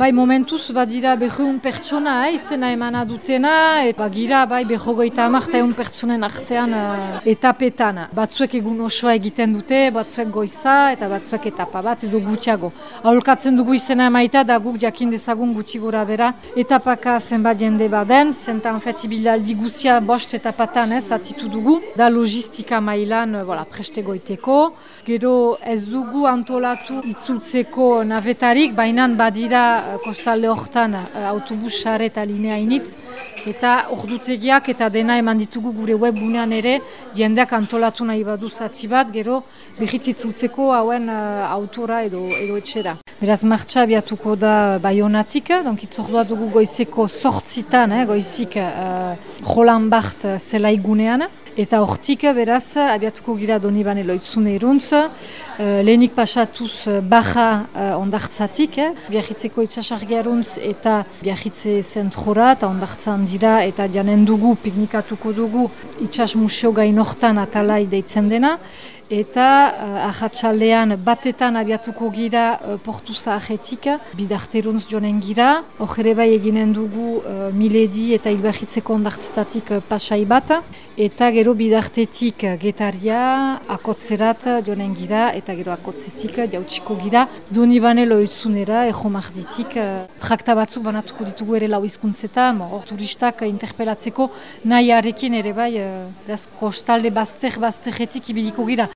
Bai, momentuz badira behun pertsona, eh, izena emana dutena, eta gira bai behogoita amarta egun pertsonen artean uh, etapetan. Batzuek egun osoa egiten dute, batzuek goiza, eta batzuek etapa bat edo gutxiago. Aholkatzen dugu izena emaita, da guk jakin dezagun gutxi gora bera. Etapaka zenbat jende baden, zentan feti bilaldi guzia bost etapatan ez, atitu dugu. Da logistika mailan, voilà, preste goiteko. Gero ez dugu antolatu itzultzeko navetarik, bainan badira kostalde hortan uh, autobus sare eta linea initz, eta ordutegiak eta dena eman ditugu gure webgunean ere, jendeak antolatu nahi badu zati bat, gero behitzitzutzeko hauen uh, autora edo, edo etxera. Beraz, martxa abiatuko da baionatik, donk itzordua dugu goizeko sortzitan, eh, goizik uh, Roland Bart zela igunean, Eta hortik beraz, abiatuko gira doni bane loitzune eruntz, uh, lehenik pasatuz baja uh, ondartzatik, eh? biahitzeko itxasargiaruntz eta biahitze zentrora eta ondartzan dira eta janen dugu, piknikatuko dugu itxas museo gainortan atalai deitzen dena, eta uh, ahatsaldean batetan abiatuko gira uh, portu zahajetik, bidarteruntz jonen gira, hor bai eginen dugu uh, miledi eta ilbahitzeko ondartzetatik uh, pasai bat, eta gero bidartetik getaria, akotzerat jonen gira, eta gero akotzetik jautsiko gira, doni bane loitzunera, ego marditik, trakta batzuk banatuko ditugu ere lau izkuntzetan, hor turistak interpelatzeko nahi ere bai, uh, kostalde bazter bazteretik ibiliko gira.